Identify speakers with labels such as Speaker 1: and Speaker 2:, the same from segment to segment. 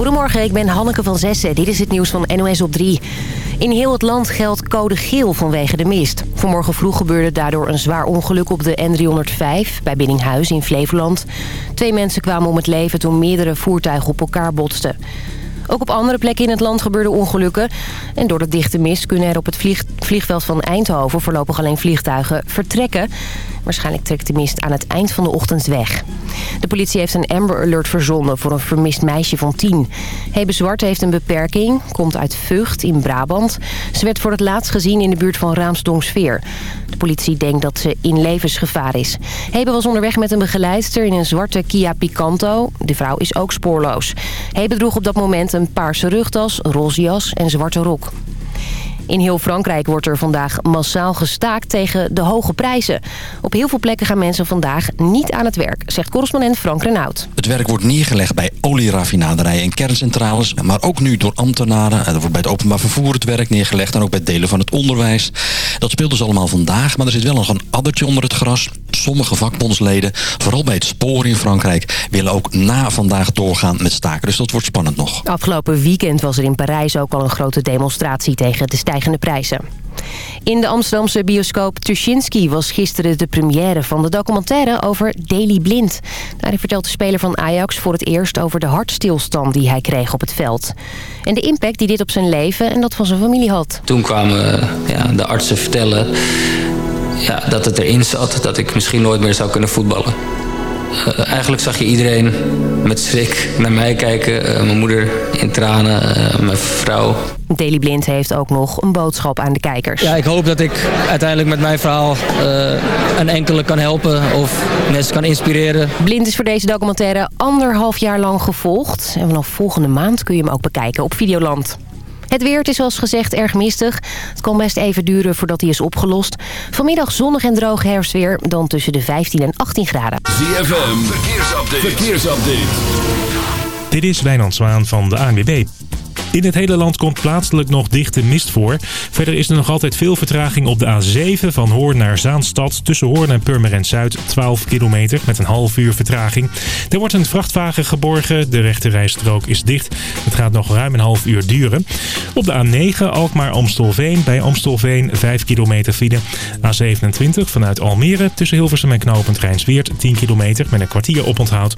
Speaker 1: Goedemorgen, ik ben Hanneke van Zessen. Dit is het nieuws van NOS op 3. In heel het land geldt code geel vanwege de mist. Vanmorgen vroeg gebeurde daardoor een zwaar ongeluk op de N305 bij Biddinghuis in Flevoland. Twee mensen kwamen om het leven toen meerdere voertuigen op elkaar botsten. Ook op andere plekken in het land gebeurden ongelukken. En door de dichte mist kunnen er op het vliegveld van Eindhoven voorlopig alleen vliegtuigen vertrekken. Waarschijnlijk trekt de mist aan het eind van de ochtend weg. De politie heeft een Amber Alert verzonden voor een vermist meisje van 10. Hebe Zwart heeft een beperking, komt uit Vught in Brabant. Ze werd voor het laatst gezien in de buurt van Raamsdonksveer. De politie denkt dat ze in levensgevaar is. Hebe was onderweg met een begeleidster in een zwarte Kia Picanto. De vrouw is ook spoorloos. Hebe droeg op dat moment een paarse rugtas, roze jas en zwarte rok. In heel Frankrijk wordt er vandaag massaal gestaakt tegen de hoge prijzen. Op heel veel plekken gaan mensen vandaag niet aan het werk, zegt correspondent Frank Renaud.
Speaker 2: Het werk wordt neergelegd bij olieraffinaderijen en kerncentrales, maar ook nu door ambtenaren. Er wordt bij het openbaar vervoer het werk neergelegd en ook bij delen van het onderwijs. Dat speelt dus allemaal vandaag, maar er zit wel nog een addertje onder het gras. Sommige vakbondsleden, vooral bij het spoor in Frankrijk, willen ook na vandaag doorgaan met staken. Dus dat wordt spannend nog.
Speaker 1: Afgelopen weekend was er in Parijs ook al een grote demonstratie tegen de stijging prijzen. In de Amsterdamse bioscoop Tuschinski was gisteren de première van de documentaire over Daley Blind. Daarin vertelt de speler van Ajax voor het eerst over de hartstilstand die hij kreeg op het veld. En de impact die dit op zijn leven en dat van zijn familie had.
Speaker 3: Toen kwamen ja, de artsen vertellen ja, dat het erin zat dat ik misschien nooit meer zou kunnen voetballen. Uh, eigenlijk zag je iedereen met schrik naar mij kijken. Uh, mijn moeder in tranen, uh, mijn vrouw.
Speaker 1: Daily Blind heeft ook nog een boodschap aan de kijkers.
Speaker 3: Ja, ik hoop dat ik uiteindelijk met mijn verhaal een enkele kan helpen of mensen kan inspireren.
Speaker 1: Blind is voor deze documentaire anderhalf jaar lang gevolgd. En vanaf volgende maand kun je hem ook bekijken op Videoland. Het weer, het is zoals gezegd erg mistig. Het kan best even duren voordat hij is opgelost. Vanmiddag zonnig en droog herfstweer, dan tussen de 15 en 18 graden.
Speaker 4: ZFM, verkeersupdate. verkeersupdate.
Speaker 5: Dit is Wijnand Zwaan van de ANWB. In het hele land komt plaatselijk nog dichte mist voor. Verder is er nog altijd veel vertraging op de A7 van Hoorn naar Zaanstad. Tussen Hoorn en Purmerend Zuid 12 kilometer met een half uur vertraging. Er wordt een vrachtwagen geborgen. De rechte rijstrook is dicht. Het gaat nog ruim een half uur duren. Op de A9 Alkmaar-Amstelveen bij Amstelveen 5 kilometer file. A27 vanuit Almere tussen Hilversum en Knopend Rijnsweert 10 kilometer met een kwartier oponthoud.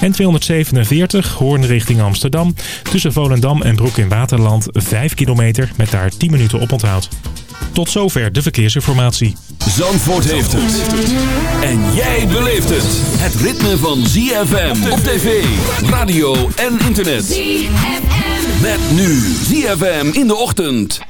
Speaker 5: En 247 Hoorn richting Amsterdam tussen Volendam en Broek in Waterland 5 kilometer met daar 10 minuten op onthoud. Tot zover de verkeersinformatie.
Speaker 4: Zandvoort heeft het. En jij beleeft het. Het ritme van ZFM op tv, radio en internet. ZFM. Met nu ZFM in de ochtend.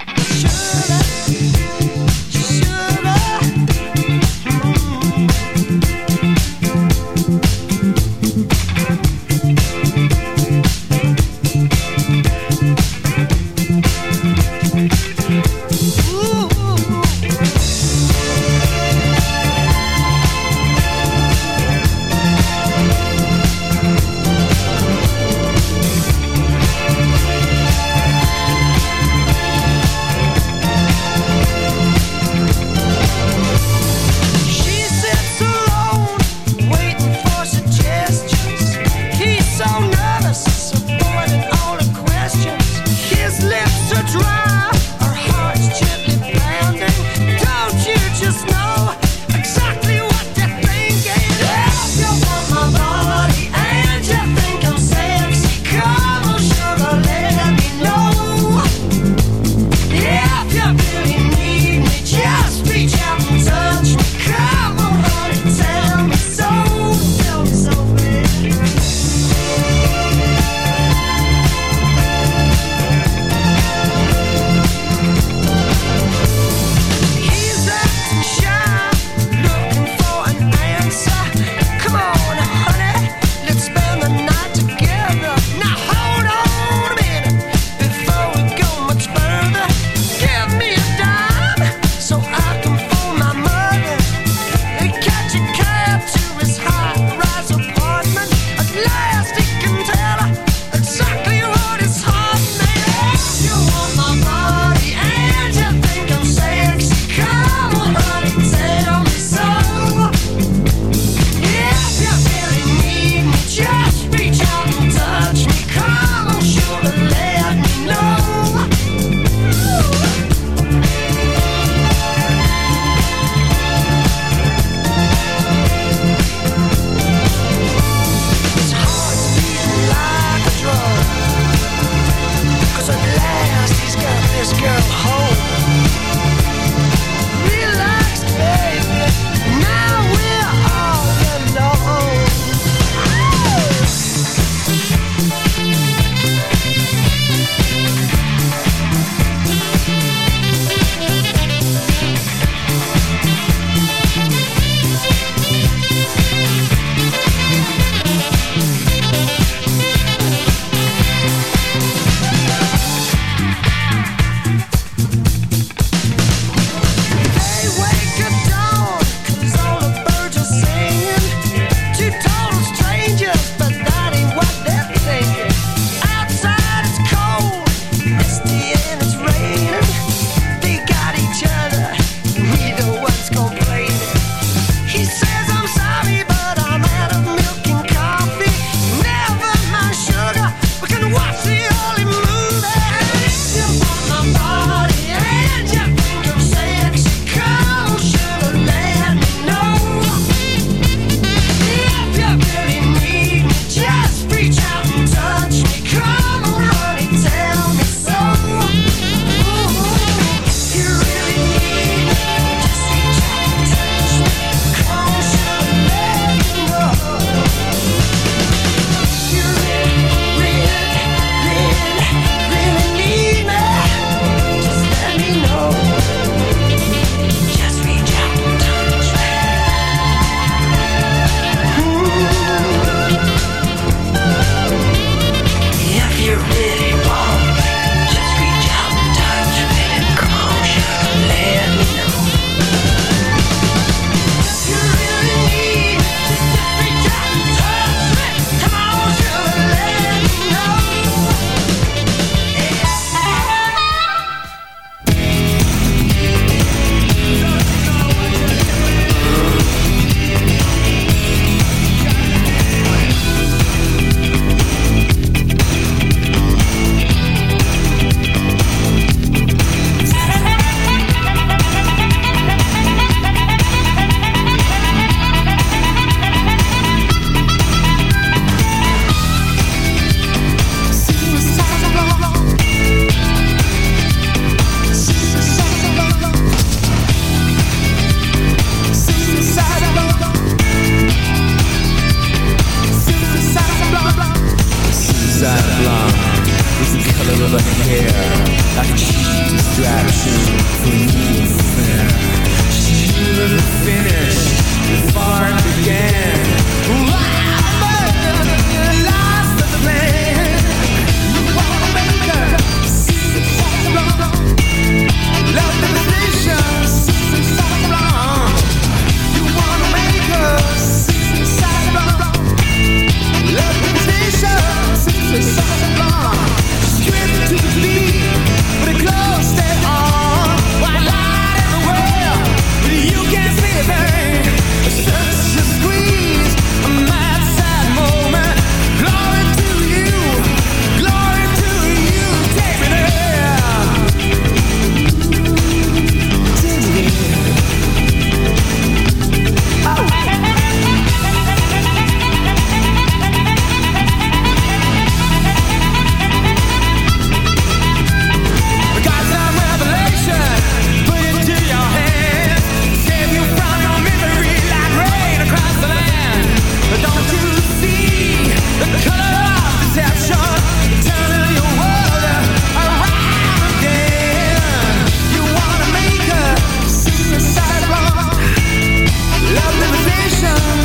Speaker 6: ocean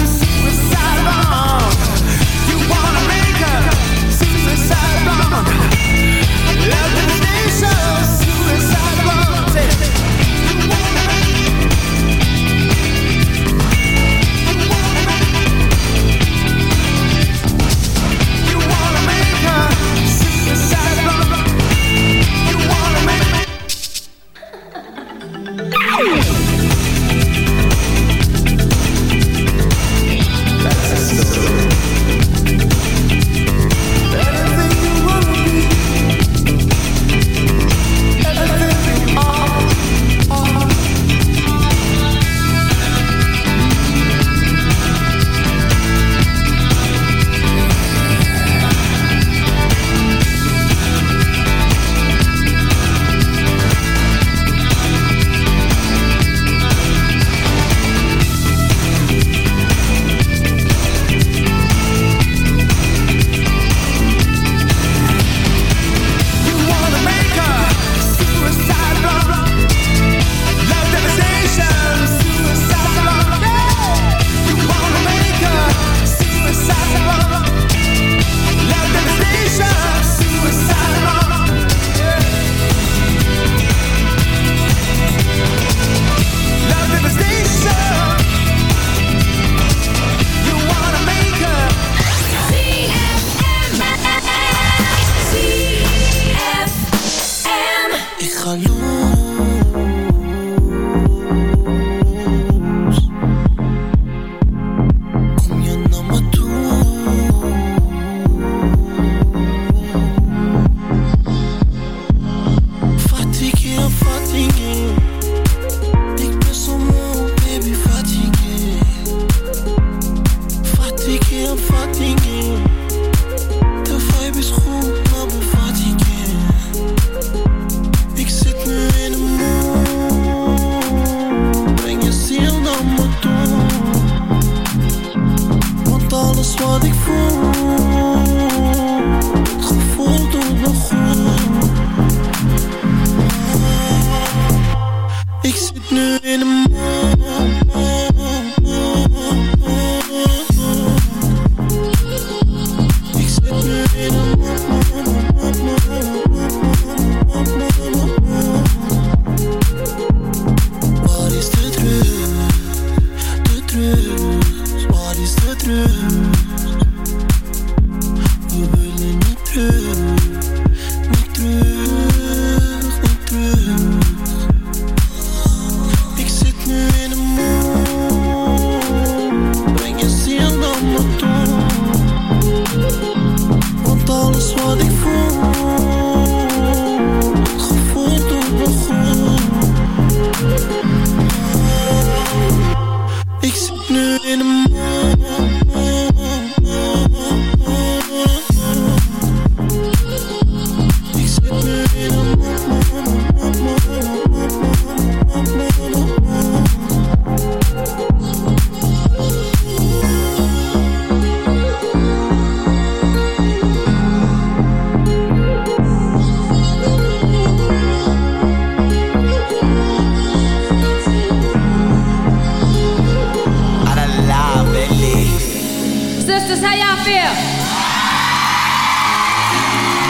Speaker 6: feel?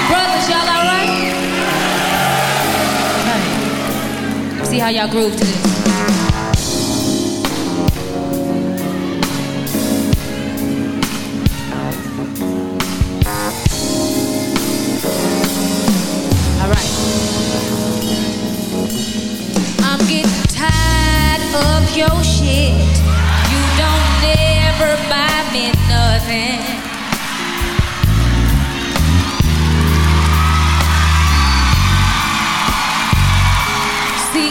Speaker 6: Brothers, y'all all right? Okay.
Speaker 7: See how y'all groove to this. your shit. You don't ever buy me nothing.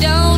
Speaker 7: don't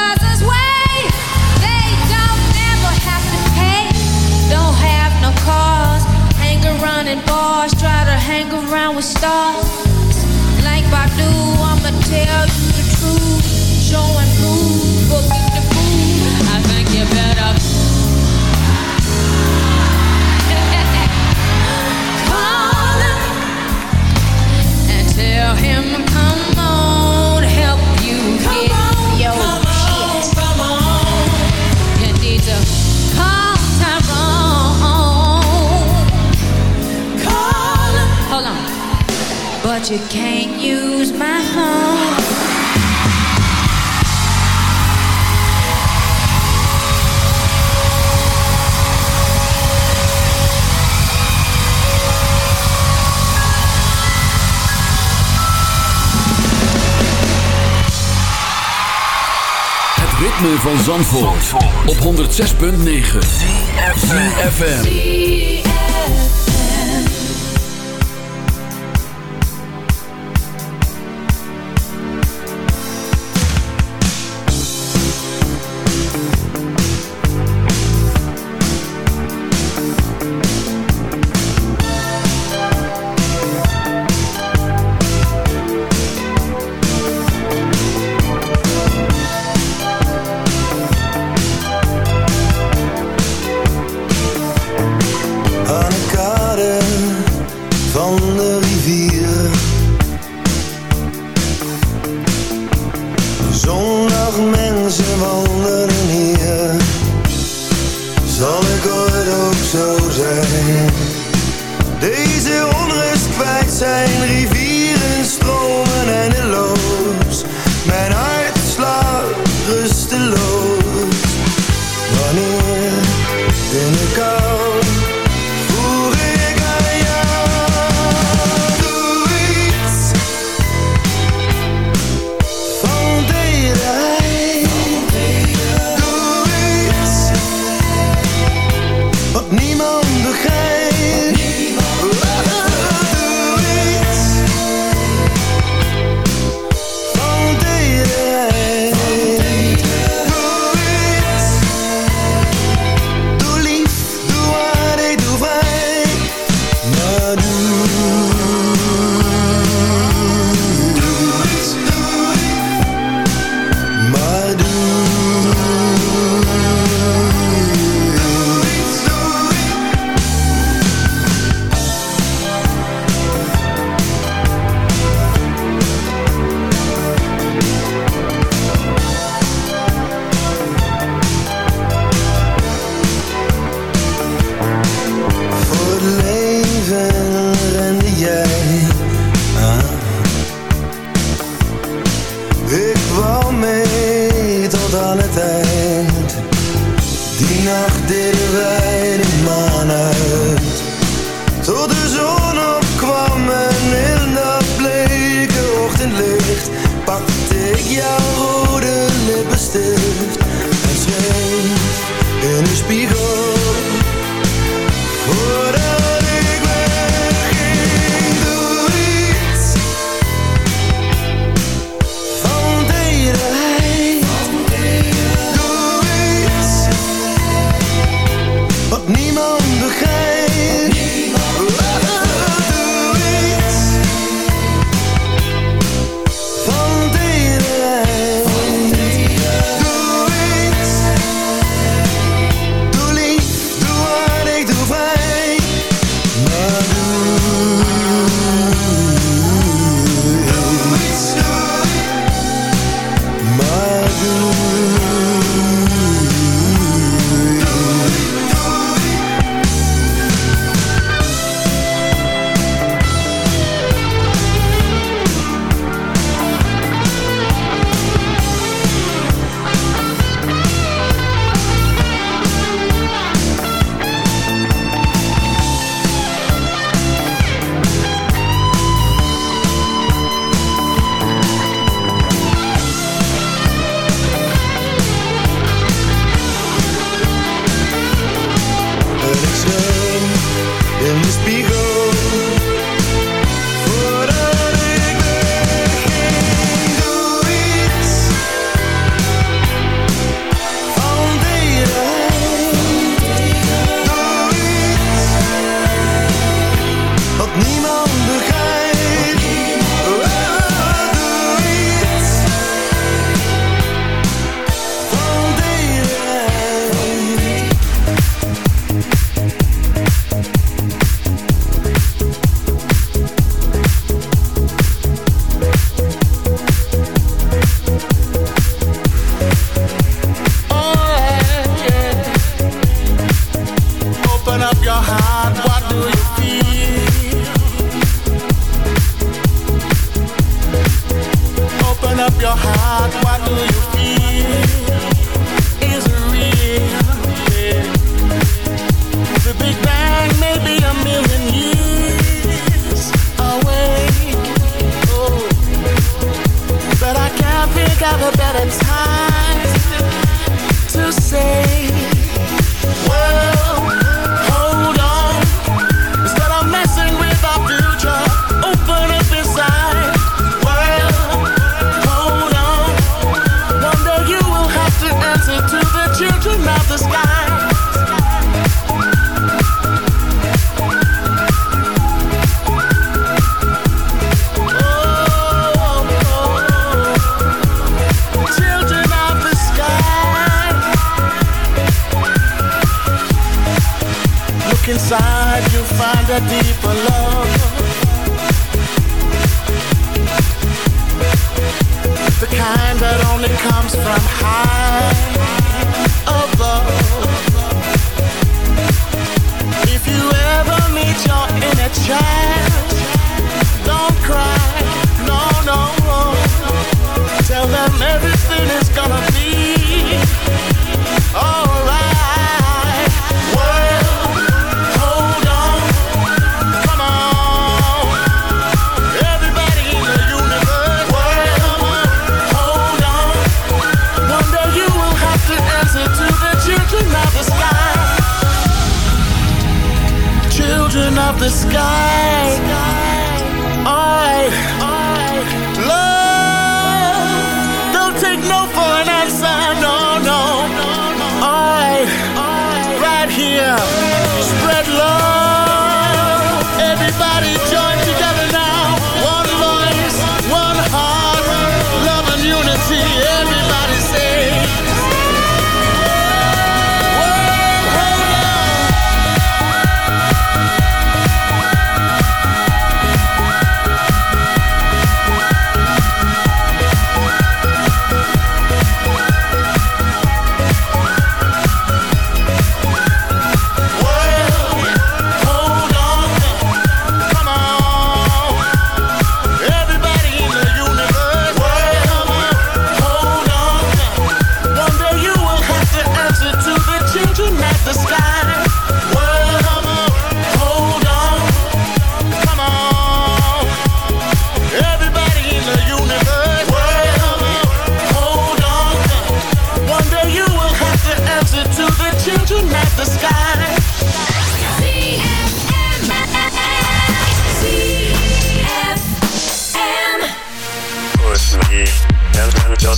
Speaker 7: hang around with stars. Like Badu, I'ma tell you the truth. Show and prove, you can't use my phone.
Speaker 4: Het ritme van Zandvoort, op 106.9 ZFM
Speaker 8: comes from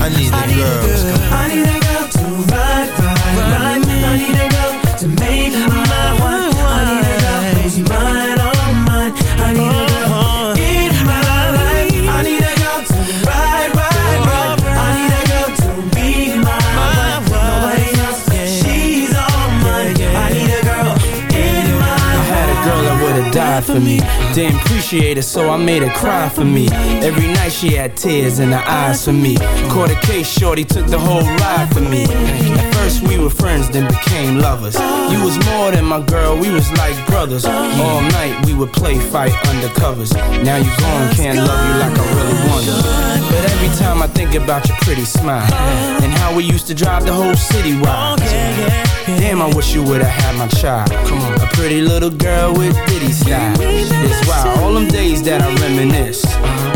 Speaker 9: I need a girl.
Speaker 10: I need a girl to ride, ride, ride. I need a girl to make my wife. I need a girl who's mine, all mine. I need a girl in my life. I need a girl to ride, ride, ride. I need a girl to be my wife. Nobody else, she's all mine. I need a girl in my
Speaker 11: I had a girl that would've died for me. Didn't appreciate so I made her cry for me. Every night she had tears in her eyes for me. Caught a case, shorty took the whole ride for me. Were friends, then became lovers. You was more than my girl, we was like brothers. All night we would play fight under covers. Now you gone, can't love you like I really wanted. But every time I think about your pretty smile and how we used to drive the whole city wild. Damn, I wish you would've had my child. Come on, a pretty little girl with ditty style. It's wild, all them days that I reminisce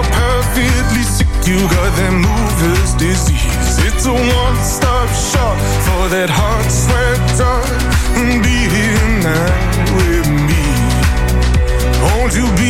Speaker 12: You're perfectly sick, you got that mover's disease. It's a one-stop shop for that heart, sweat, dark. Be here now with me. Won't you be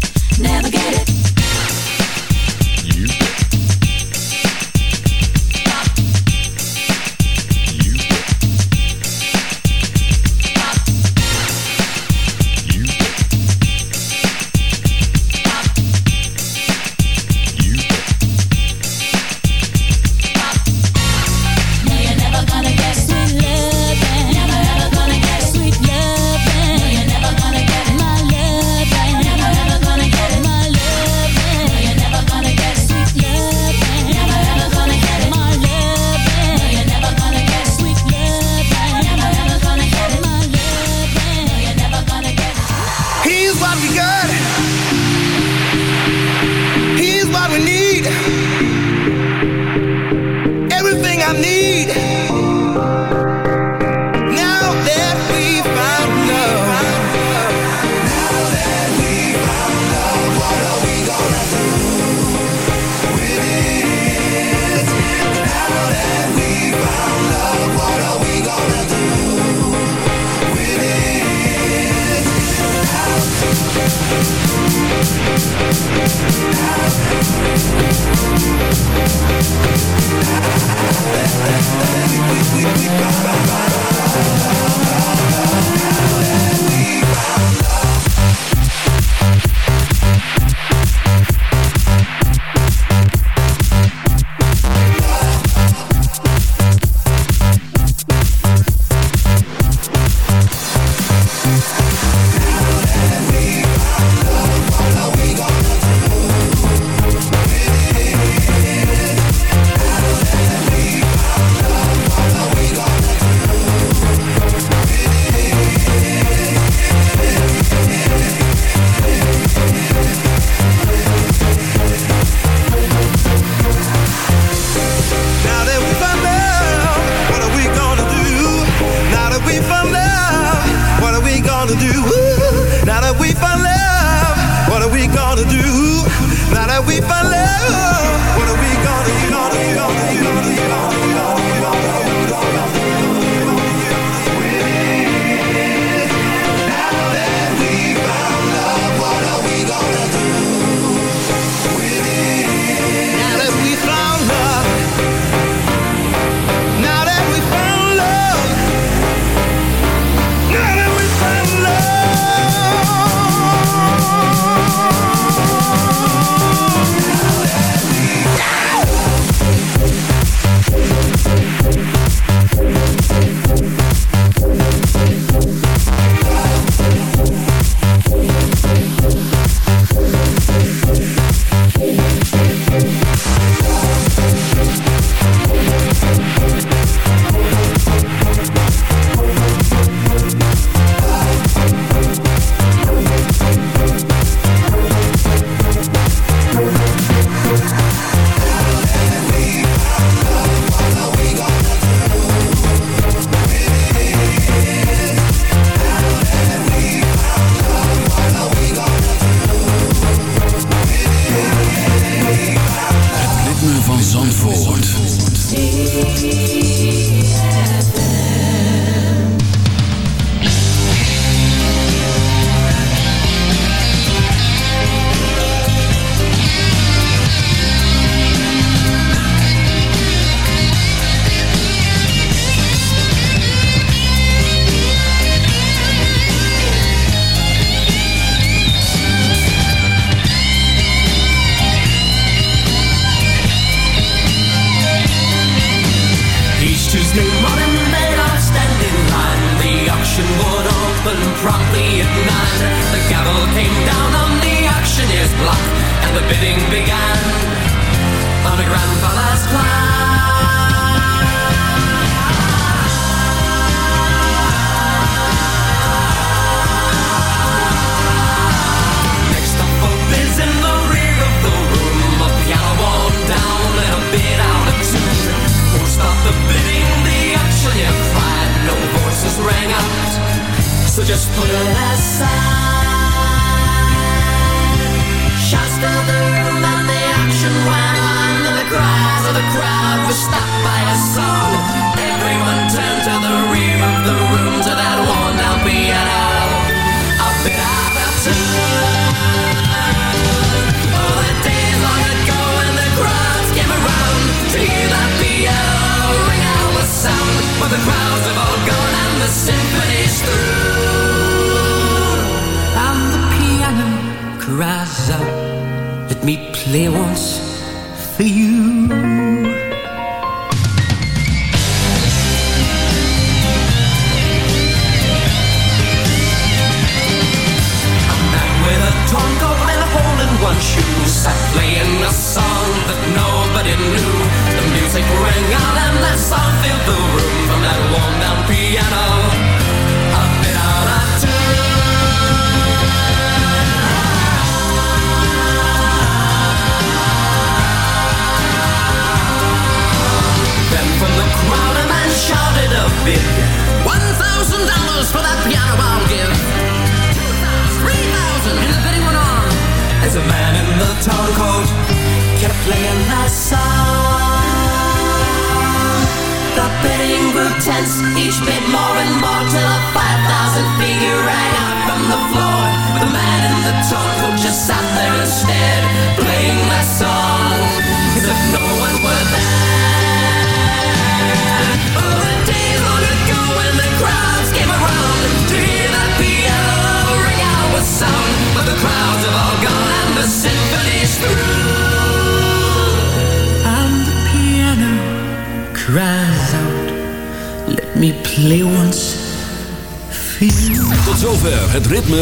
Speaker 13: once